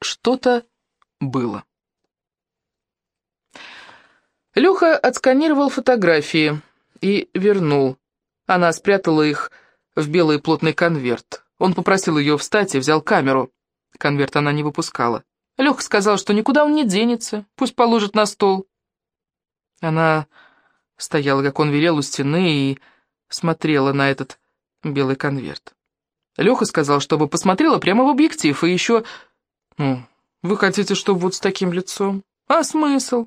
Что-то было. Леха отсканировал фотографии и вернул. Она спрятала их в белый плотный конверт. Он попросил ее встать и взял камеру. Конверт она не выпускала. Леха сказал, что никуда он не денется, пусть положит на стол. Она стояла, как он велел, у стены и смотрела на этот белый конверт. Леха сказал, чтобы посмотрела прямо в объектив, и еще... Вы хотите, чтобы вот с таким лицом? А смысл?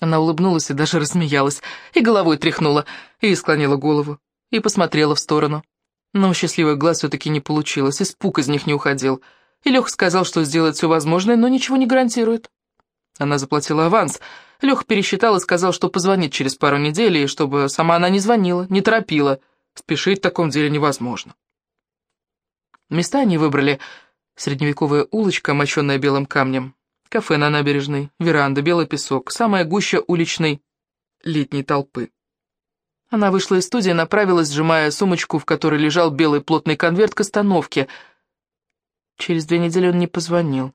Она улыбнулась и даже рассмеялась, и головой тряхнула, и склонила голову, и посмотрела в сторону. Но счастливый глаз все-таки не получилось, испуг из них не уходил. И Леха сказал, что сделает все возможное, но ничего не гарантирует. Она заплатила аванс. Леха пересчитал и сказал, что позвонит через пару недель, и чтобы сама она не звонила, не торопила. Спешить в таком деле невозможно. Места они выбрали. Средневековая улочка, мощенная белым камнем, кафе на набережной, веранда, белый песок, самая гуща уличной летней толпы. Она вышла из студии направилась, сжимая сумочку, в которой лежал белый плотный конверт, к остановке. Через две недели он не позвонил.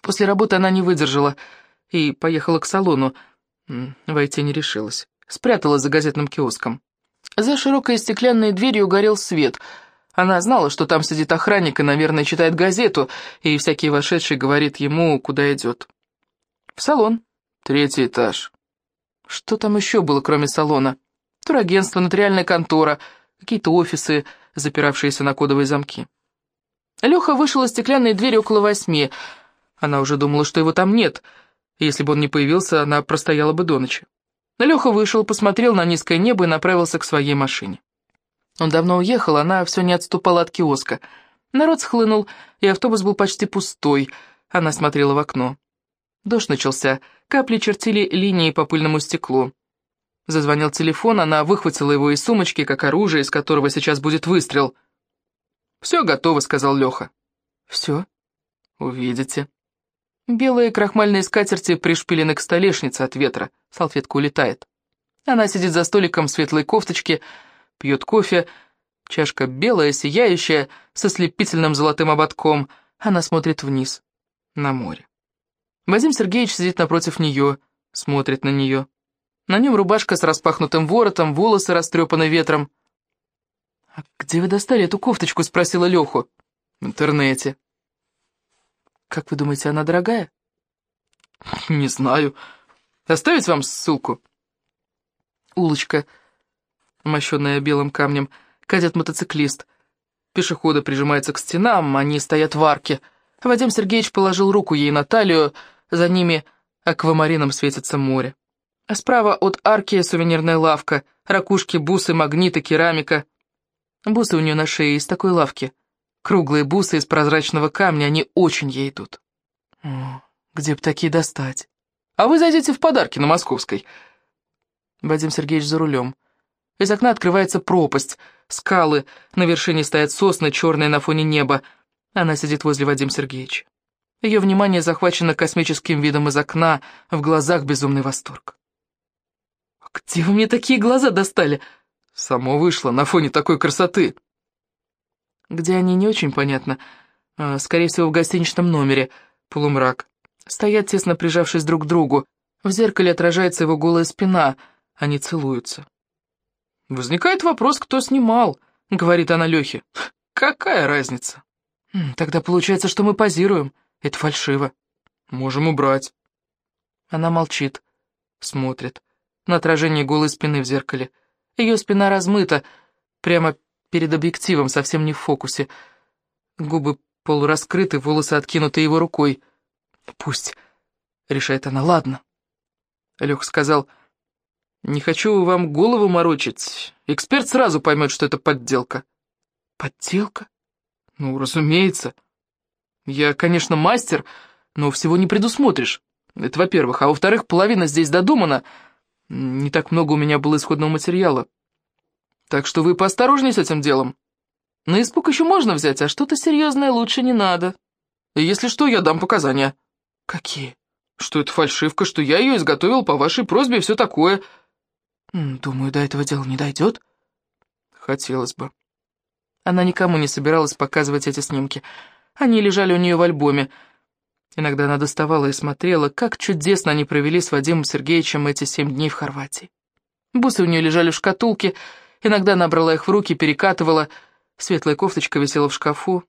После работы она не выдержала и поехала к салону. Войти не решилась. Спряталась за газетным киоском. За широкой стеклянной дверью горел свет. Она знала, что там сидит охранник и, наверное, читает газету, и всякий вошедший говорит ему, куда идет. В салон. Третий этаж. Что там еще было, кроме салона? Турагентство, нотариальная контора, какие-то офисы, запиравшиеся на кодовые замки. Леха вышел из стеклянной двери около восьми. Она уже думала, что его там нет. Если бы он не появился, она простояла бы до ночи. Леха вышел, посмотрел на низкое небо и направился к своей машине. Он давно уехал, она все не отступала от киоска. Народ схлынул, и автобус был почти пустой. Она смотрела в окно. Дождь начался, капли чертили линии по пыльному стеклу. Зазвонил телефон, она выхватила его из сумочки, как оружие, из которого сейчас будет выстрел. «Все готово», — сказал Леха. «Все? Увидите». Белые крахмальные скатерти пришпилены к столешнице от ветра, салфетка улетает. Она сидит за столиком в светлой кофточке, пьет кофе, чашка белая, сияющая, со слепительным золотым ободком. Она смотрит вниз, на море. Вадим Сергеевич сидит напротив нее, смотрит на нее. На нем рубашка с распахнутым воротом, волосы растрепаны ветром. «А где вы достали эту кофточку?» — спросила Леху. «В интернете». «Как вы думаете, она дорогая?» «Не знаю. Оставить вам ссылку?» Улочка, мощенная белым камнем, катит мотоциклист. Пешеходы прижимаются к стенам, они стоят в арке. Вадим Сергеевич положил руку ей на талию, за ними аквамарином светится море. А справа от арки сувенирная лавка, ракушки, бусы, магниты, керамика. Бусы у нее на шее из такой лавки. Круглые бусы из прозрачного камня, они очень ей идут. О, где б такие достать? А вы зайдите в подарки на Московской. Вадим Сергеевич за рулем. Из окна открывается пропасть, скалы, на вершине стоят сосны, черные на фоне неба. Она сидит возле Вадима Сергеевича. Ее внимание захвачено космическим видом из окна, в глазах безумный восторг. «Где вы мне такие глаза достали?» «Само вышло, на фоне такой красоты». Где они, не очень понятно. А, скорее всего, в гостиничном номере. Полумрак. Стоят, тесно прижавшись друг к другу. В зеркале отражается его голая спина. Они целуются. «Возникает вопрос, кто снимал», — говорит она Лехе. «Какая разница?» «Тогда получается, что мы позируем». Это фальшиво. Можем убрать. Она молчит, смотрит на отражение голой спины в зеркале. Ее спина размыта, прямо перед объективом, совсем не в фокусе. Губы полураскрыты, волосы откинуты его рукой. «Пусть», — решает она, — «ладно». Лех сказал, «Не хочу вам голову морочить. Эксперт сразу поймет, что это подделка». «Подделка?» «Ну, разумеется». Я, конечно, мастер, но всего не предусмотришь. Это во-первых. А во-вторых, половина здесь додумана. Не так много у меня было исходного материала. Так что вы поосторожнее с этим делом. На испуг еще можно взять, а что-то серьезное лучше не надо. И если что, я дам показания. Какие? Что это фальшивка, что я ее изготовил по вашей просьбе и все такое. Думаю, до этого дела не дойдет. Хотелось бы. Она никому не собиралась показывать эти снимки. Они лежали у нее в альбоме. Иногда она доставала и смотрела, как чудесно они провели с Вадимом Сергеевичем эти семь дней в Хорватии. Бусы у нее лежали в шкатулке, иногда она брала их в руки, перекатывала. Светлая кофточка висела в шкафу.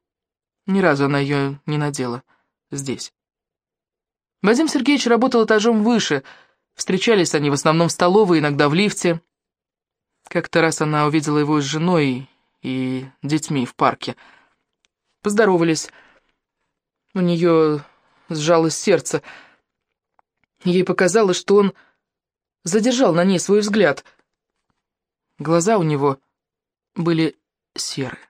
Ни разу она ее не надела здесь. Вадим Сергеевич работал этажом выше. Встречались они в основном в столовой, иногда в лифте. Как-то раз она увидела его с женой и детьми в парке. Поздоровались. У нее сжалось сердце. Ей показалось, что он задержал на ней свой взгляд. Глаза у него были серые.